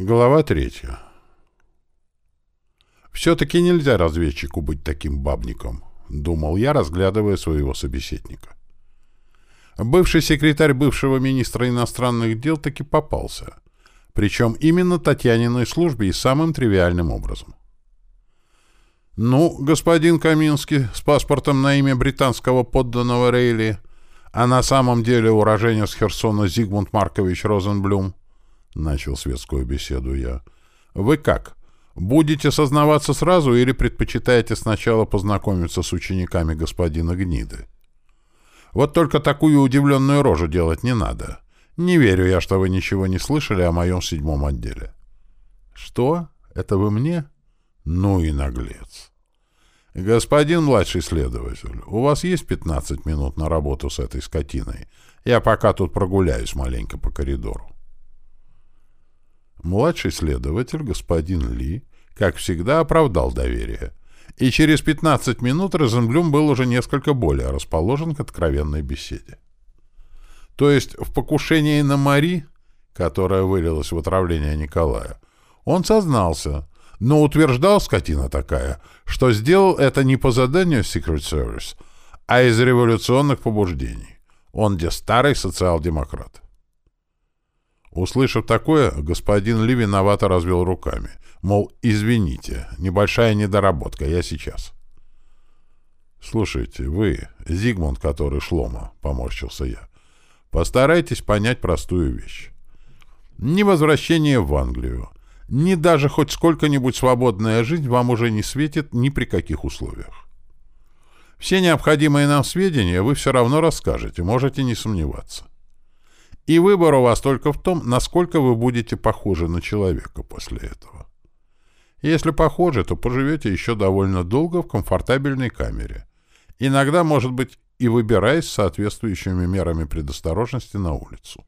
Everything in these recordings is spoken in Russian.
Глава третья. «Все-таки нельзя разведчику быть таким бабником», — думал я, разглядывая своего собеседника. Бывший секретарь бывшего министра иностранных дел таки попался, причем именно Татьяниной службе и самым тривиальным образом. «Ну, господин Каминский, с паспортом на имя британского подданного Рейли, а на самом деле уроженец Херсона Зигмунд Маркович Розенблюм, — начал светскую беседу я. — Вы как? Будете сознаваться сразу или предпочитаете сначала познакомиться с учениками господина Гниды? Вот только такую удивленную рожу делать не надо. Не верю я, что вы ничего не слышали о моем седьмом отделе. — Что? Это вы мне? Ну и наглец. «Господин младший следователь, у вас есть 15 минут на работу с этой скотиной? Я пока тут прогуляюсь маленько по коридору». Младший следователь, господин Ли, как всегда, оправдал доверие, и через 15 минут Розенблюм был уже несколько более расположен к откровенной беседе. То есть в покушении на Мари, которое вылилось в отравление Николая, он сознался, но утверждал, скотина такая, что сделал это не по заданию Secret Service, а из революционных побуждений. Он где старый социал-демократ. Услышав такое, господин Ли виновато развел руками. Мол, извините, небольшая недоработка, я сейчас. «Слушайте, вы, Зигмунд, который Шлома», — поморщился я, — «постарайтесь понять простую вещь. Ни возвращение в Англию, ни даже хоть сколько-нибудь свободная жизнь вам уже не светит ни при каких условиях. Все необходимые нам сведения вы все равно расскажете, можете не сомневаться. И выбор у вас только в том, насколько вы будете похожи на человека после этого. Если похожи, то поживете еще довольно долго в комфортабельной камере. Иногда, может быть, и выбираясь соответствующими мерами предосторожности на улицу.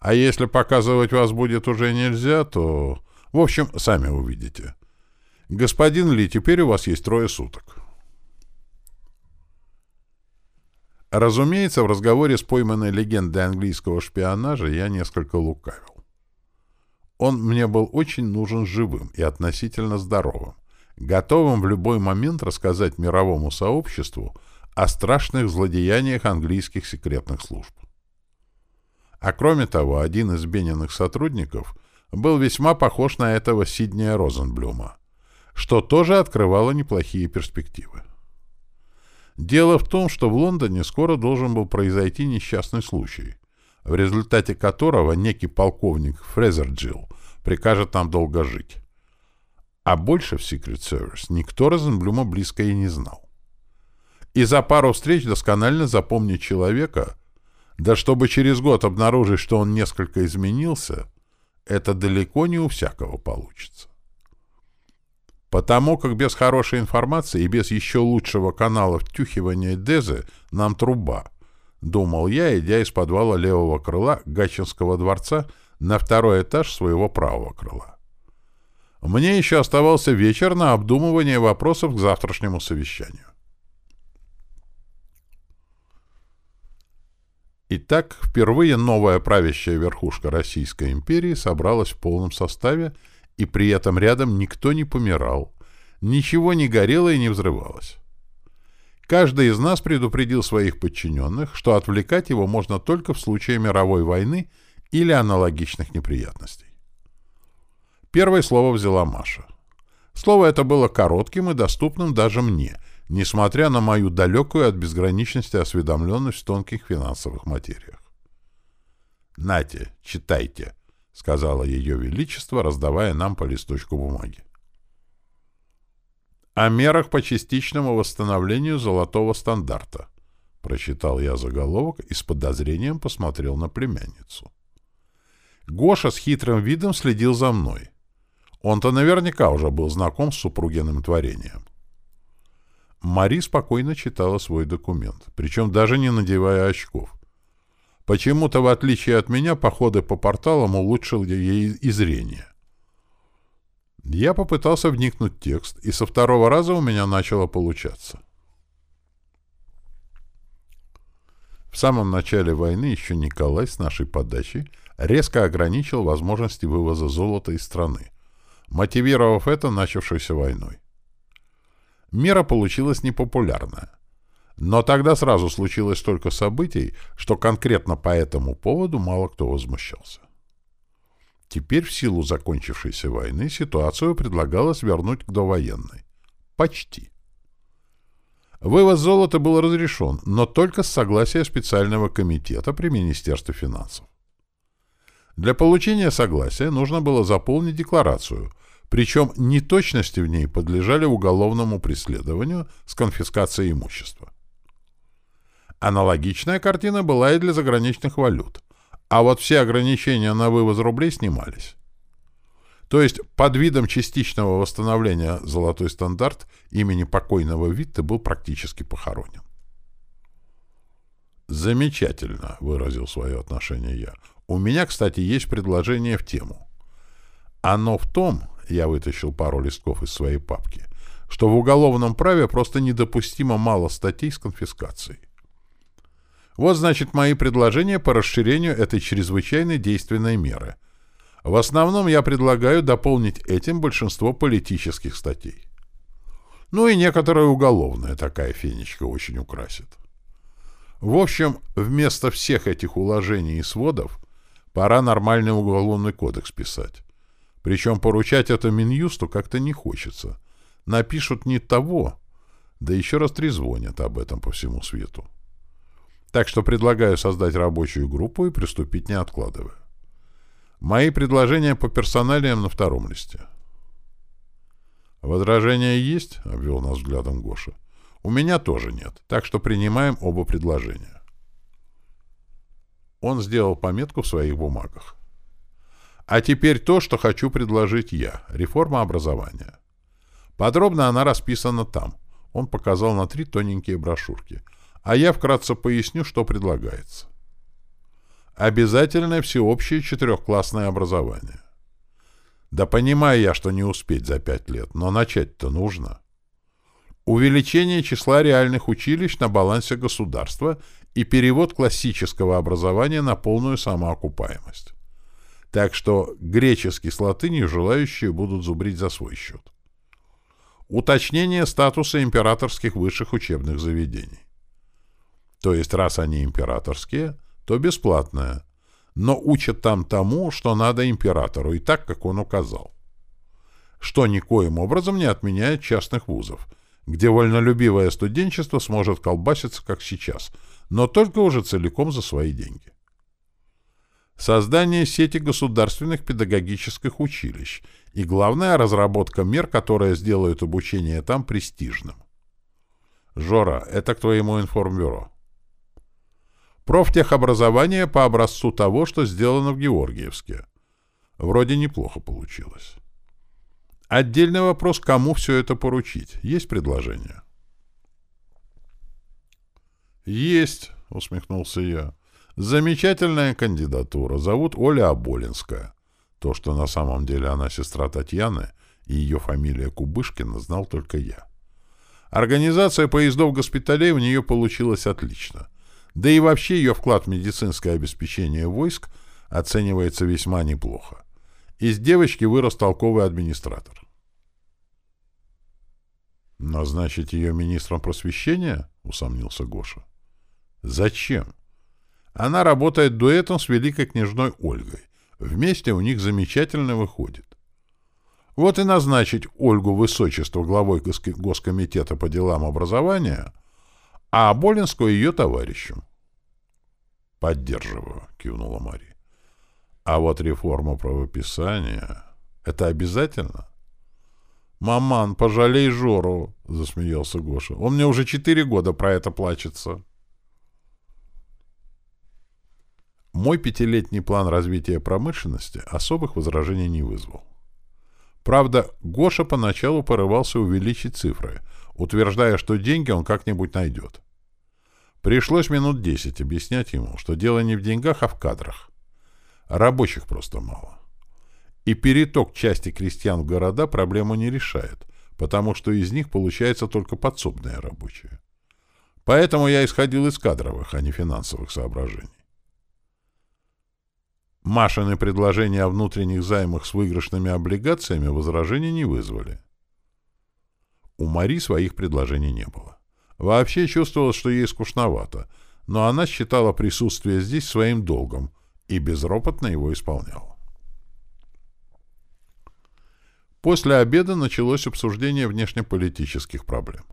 А если показывать вас будет уже нельзя, то... В общем, сами увидите. Господин Ли, теперь у вас есть трое суток. Разумеется, в разговоре с пойманной легендой английского шпионажа я несколько лукавил. Он мне был очень нужен живым и относительно здоровым, готовым в любой момент рассказать мировому сообществу о страшных злодеяниях английских секретных служб. А кроме того, один из Бениных сотрудников был весьма похож на этого Сиднея Розенблюма, что тоже открывало неплохие перспективы. Дело в том, что в Лондоне скоро должен был произойти несчастный случай, в результате которого некий полковник Фрезерджилл прикажет нам долго жить. А больше в Secret Service никто Розенблюма близко и не знал. И за пару встреч досконально запомнить человека — да чтобы через год обнаружить, что он несколько изменился, это далеко не у всякого получится. Потому как без хорошей информации и без еще лучшего канала втюхивания Дезы нам труба, думал я, идя из подвала левого крыла Гатчинского дворца на второй этаж своего правого крыла. Мне еще оставался вечер на обдумывание вопросов к завтрашнему совещанию. Итак, впервые новая правящая верхушка Российской империи собралась в полном составе, и при этом рядом никто не помирал, ничего не горело и не взрывалось. Каждый из нас предупредил своих подчиненных, что отвлекать его можно только в случае мировой войны или аналогичных неприятностей. Первое слово взяла Маша. Слово это было коротким и доступным даже мне — несмотря на мою далекую от безграничности осведомленность в тонких финансовых материях. «Нате, читайте», — сказала Ее Величество, раздавая нам по листочку бумаги. «О мерах по частичному восстановлению золотого стандарта», — прочитал я заголовок и с подозрением посмотрел на племянницу. Гоша с хитрым видом следил за мной. Он-то наверняка уже был знаком с супругиным творением. Мари спокойно читала свой документ, причем даже не надевая очков. Почему-то, в отличие от меня, походы по порталам улучшил ей и зрение. Я попытался вникнуть в текст, и со второго раза у меня начало получаться. В самом начале войны еще Николай с нашей подачи резко ограничил возможности вывоза золота из страны, мотивировав это начавшейся войной. Мера получилась непопулярная. Но тогда сразу случилось столько событий, что конкретно по этому поводу мало кто возмущался. Теперь в силу закончившейся войны ситуацию предлагалось вернуть к довоенной. Почти. Вывоз золота был разрешен, но только с согласия специального комитета при Министерстве финансов. Для получения согласия нужно было заполнить декларацию, причем неточности в ней подлежали уголовному преследованию с конфискацией имущества. Аналогичная картина была и для заграничных валют, а вот все ограничения на вывоз рублей снимались. То есть под видом частичного восстановления «Золотой стандарт» имени покойного Витте был практически похоронен. «Замечательно», — выразил свое отношение я. «У меня, кстати, есть предложение в тему. Оно в том, — я вытащил пару листков из своей папки, — что в уголовном праве просто недопустимо мало статей с конфискацией. Вот, значит, мои предложения по расширению этой чрезвычайно действенной меры — в основном я предлагаю дополнить этим большинство политических статей. Ну и некоторая уголовная такая фенечка очень украсит. В общем, вместо всех этих уложений и сводов пора нормальный уголовный кодекс писать. Причем поручать это Минюсту как-то не хочется. Напишут не того, да еще раз трезвонят об этом по всему свету. Так что предлагаю создать рабочую группу и приступить не откладывая. Мои предложения по персоналиям на втором листе. «Возражения есть?» — обвел нас взглядом Гоша. «У меня тоже нет, так что принимаем оба предложения». Он сделал пометку в своих бумагах. А теперь то, что хочу предложить я. Реформа образования. Подробно она расписана там. Он показал на три тоненькие брошюрки. А я вкратце поясню, что предлагается обязательное всеобщее четырехклассное образование. Да понимаю я, что не успеть за пять лет, но начать-то нужно. Увеличение числа реальных училищ на балансе государства и перевод классического образования на полную самоокупаемость. Так что греческий с латынью желающие будут зубрить за свой счет. Уточнение статуса императорских высших учебных заведений. То есть, раз они императорские – то бесплатная, но учат там тому, что надо императору, и так, как он указал. Что никоим образом не отменяет частных вузов, где вольнолюбивое студенчество сможет колбаситься, как сейчас, но только уже целиком за свои деньги. Создание сети государственных педагогических училищ и, главная разработка мер, которые сделают обучение там престижным. Жора, это к твоему информбюро. Профтехобразование по образцу того, что сделано в Георгиевске. Вроде неплохо получилось. Отдельный вопрос, кому все это поручить. Есть предложение? Есть, усмехнулся я. Замечательная кандидатура. Зовут Оля Аболинская. То, что на самом деле она сестра Татьяны, и ее фамилия Кубышкина, знал только я. Организация поездов госпиталей у нее получилась отлично. Да и вообще ее вклад в медицинское обеспечение войск оценивается весьма неплохо. Из девочки вырос толковый администратор. «Назначить ее министром просвещения?» — усомнился Гоша. «Зачем? Она работает дуэтом с великой княжной Ольгой. Вместе у них замечательно выходит. Вот и назначить Ольгу Высочество главой Госкомитета по делам образования — а Болинскую ее товарищем. «Поддерживаю», — кивнула Мария. «А вот реформа правописания — это обязательно?» «Маман, пожалей Жору», — засмеялся Гоша. «Он мне уже четыре года про это плачется». Мой пятилетний план развития промышленности особых возражений не вызвал. Правда, Гоша поначалу порывался увеличить цифры — утверждая, что деньги он как-нибудь найдет. Пришлось минут десять объяснять ему, что дело не в деньгах, а в кадрах. Рабочих просто мало. И переток части крестьян в города проблему не решает, потому что из них получается только подсобные рабочие. Поэтому я исходил из кадровых, а не финансовых соображений. Машины предложения о внутренних займах с выигрышными облигациями возражений не вызвали. У Мари своих предложений не было. Вообще чувствовалось, что ей скучновато, но она считала присутствие здесь своим долгом и безропотно его исполняла. После обеда началось обсуждение внешнеполитических проблем.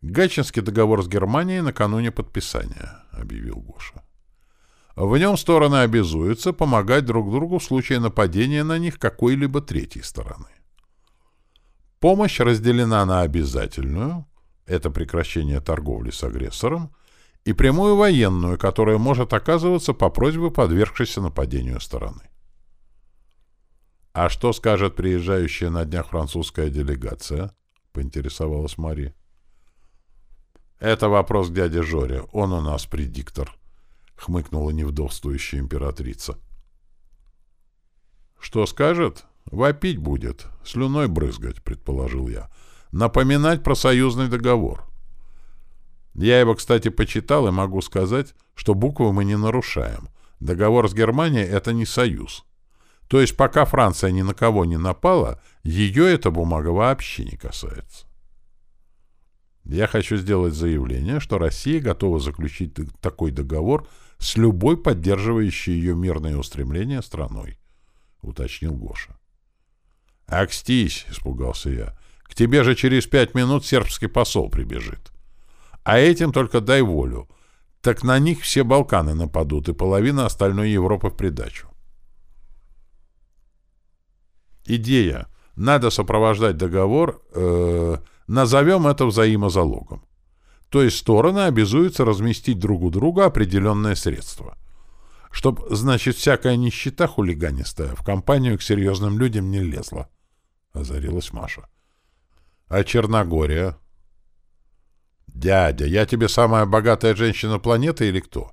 «Гатчинский договор с Германией накануне подписания», — объявил Гоша. В нем стороны обязуются помогать друг другу в случае нападения на них какой-либо третьей стороны. Помощь разделена на обязательную, это прекращение торговли с агрессором, и прямую военную, которая может оказываться по просьбе подвергшейся нападению стороны. «А что скажет приезжающая на днях французская делегация?» — поинтересовалась Мари. «Это вопрос к дяде Жоре. Он у нас предиктор», — хмыкнула невдовствующая императрица. «Что скажет? Вопить будет, слюной брызгать», — предположил я. «Напоминать про союзный договор». Я его, кстати, почитал и могу сказать, что буквы мы не нарушаем. Договор с Германией — это не союз. То есть пока Франция ни на кого не напала, ее эта бумага вообще не касается. Я хочу сделать заявление, что Россия готова заключить такой договор с любой поддерживающей ее мирные устремления страной, — уточнил Гоша. — Акстись, — испугался я, — к тебе же через пять минут сербский посол прибежит. А этим только дай волю. Так на них все Балканы нападут и половина остальной Европы в придачу. Идея. Надо сопровождать договор, э, назовем это взаимозалогом. То есть стороны обязуются разместить друг у друга определенное средство. Чтоб, значит, всякая нищета хулиганистая в компанию к серьезным людям не лезла. Озарилась Маша. А Черногория? Дядя, я тебе самая богатая женщина планеты или кто?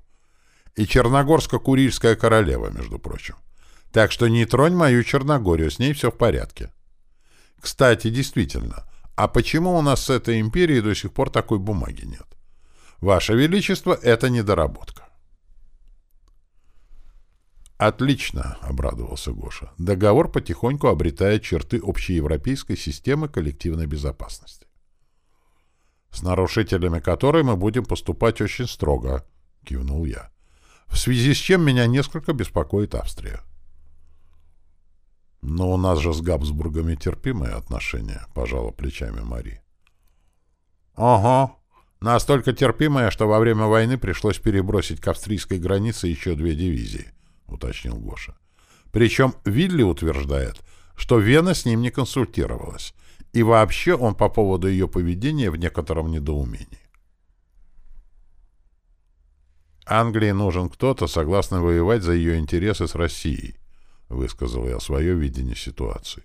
И Черногорско-Курильская королева, между прочим. Так что не тронь мою Черногорию, с ней все в порядке. Кстати, действительно, а почему у нас с этой империей до сих пор такой бумаги нет? Ваше Величество, это недоработка. «Отлично», — обрадовался Гоша. «Договор потихоньку обретает черты общеевропейской системы коллективной безопасности, с нарушителями которой мы будем поступать очень строго», — кивнул я. «В связи с чем меня несколько беспокоит Австрия». «Но у нас же с Габсбургами терпимые отношения», — пожала плечами Мари. «Ага. Настолько терпимые, что во время войны пришлось перебросить к австрийской границе еще две дивизии», — уточнил Гоша. «Причем Вилли утверждает, что Вена с ним не консультировалась, и вообще он по поводу ее поведения в некотором недоумении. Англии нужен кто-то, согласный воевать за ее интересы с Россией, — высказал я свое видение ситуации.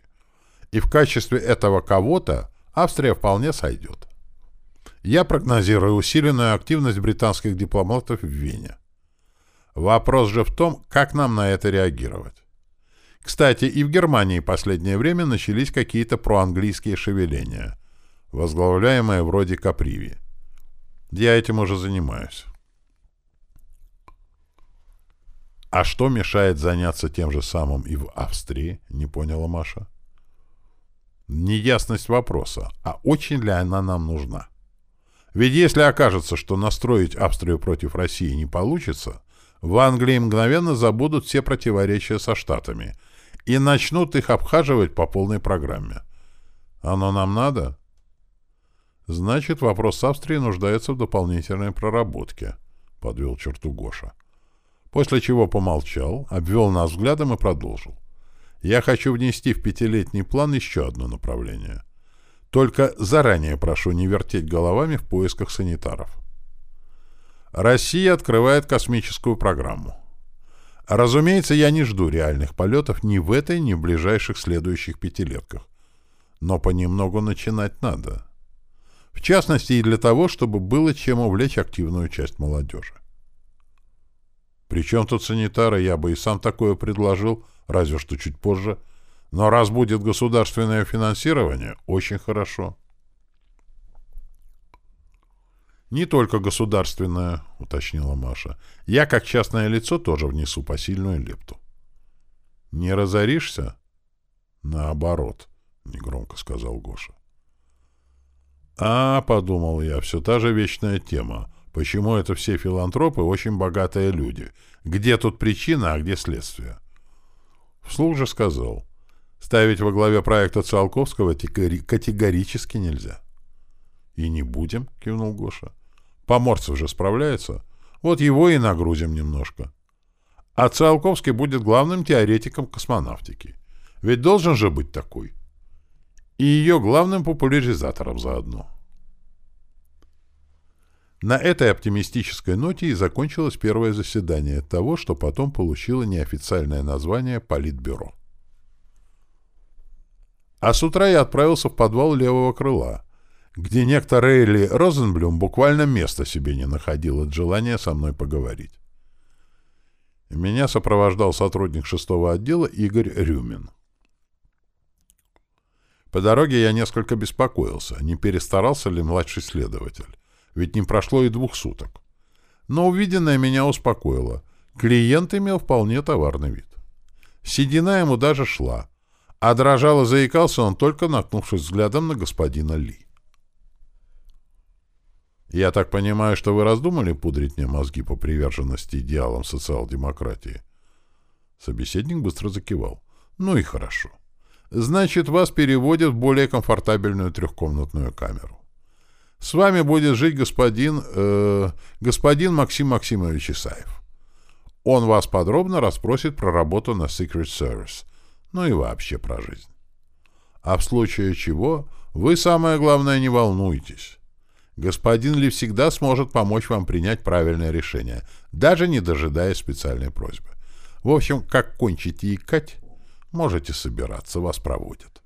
И в качестве этого кого-то Австрия вполне сойдет. Я прогнозирую усиленную активность британских дипломатов в Вене. Вопрос же в том, как нам на это реагировать. Кстати, и в Германии последнее время начались какие-то проанглийские шевеления, возглавляемые вроде Каприви. Я этим уже занимаюсь. А что мешает заняться тем же самым и в Австрии, не поняла Маша. Неясность вопроса, а очень ли она нам нужна? Ведь если окажется, что настроить Австрию против России не получится, в Англии мгновенно забудут все противоречия со Штатами и начнут их обхаживать по полной программе. Оно нам надо? Значит, вопрос с Австрией нуждается в дополнительной проработке, подвел черту Гоша после чего помолчал, обвел нас взглядом и продолжил. «Я хочу внести в пятилетний план еще одно направление. Только заранее прошу не вертеть головами в поисках санитаров. Россия открывает космическую программу. Разумеется, я не жду реальных полетов ни в этой, ни в ближайших следующих пятилетках. Но понемногу начинать надо. В частности, и для того, чтобы было чем увлечь активную часть молодежи. Причем тут санитары, я бы и сам такое предложил, разве что чуть позже. Но раз будет государственное финансирование, очень хорошо. Не только государственное, уточнила Маша. Я, как частное лицо, тоже внесу посильную лепту. Не разоришься? Наоборот, негромко сказал Гоша. А, подумал я, все та же вечная тема. Почему это все филантропы очень богатые люди? Где тут причина, а где следствие? Вслух же сказал. Ставить во главе проекта Циолковского категорически нельзя. «И не будем», — кивнул Гоша. «Поморцев же справляется. Вот его и нагрузим немножко. А Циолковский будет главным теоретиком космонавтики. Ведь должен же быть такой. И ее главным популяризатором заодно». На этой оптимистической ноте и закончилось первое заседание того, что потом получило неофициальное название «Политбюро». А с утра я отправился в подвал левого крыла, где некто Рейли Розенблюм буквально места себе не находил от желания со мной поговорить. Меня сопровождал сотрудник шестого отдела Игорь Рюмин. По дороге я несколько беспокоился, не перестарался ли младший следователь, ведь не прошло и двух суток. Но увиденное меня успокоило. Клиент имел вполне товарный вид. Седина ему даже шла, а дрожал и заикался он только наткнувшись взглядом на господина Ли. «Я так понимаю, что вы раздумали пудрить мне мозги по приверженности идеалам социал-демократии?» Собеседник быстро закивал. «Ну и хорошо. Значит, вас переводят в более комфортабельную трехкомнатную камеру. С вами будет жить господин... Э, господин Максим Максимович Исаев. Он вас подробно расспросит про работу на Secret Service, ну и вообще про жизнь. А в случае чего вы, самое главное, не волнуйтесь. Господин Ли всегда сможет помочь вам принять правильное решение, даже не дожидаясь специальной просьбы. В общем, как кончите икать, можете собираться, вас проводят.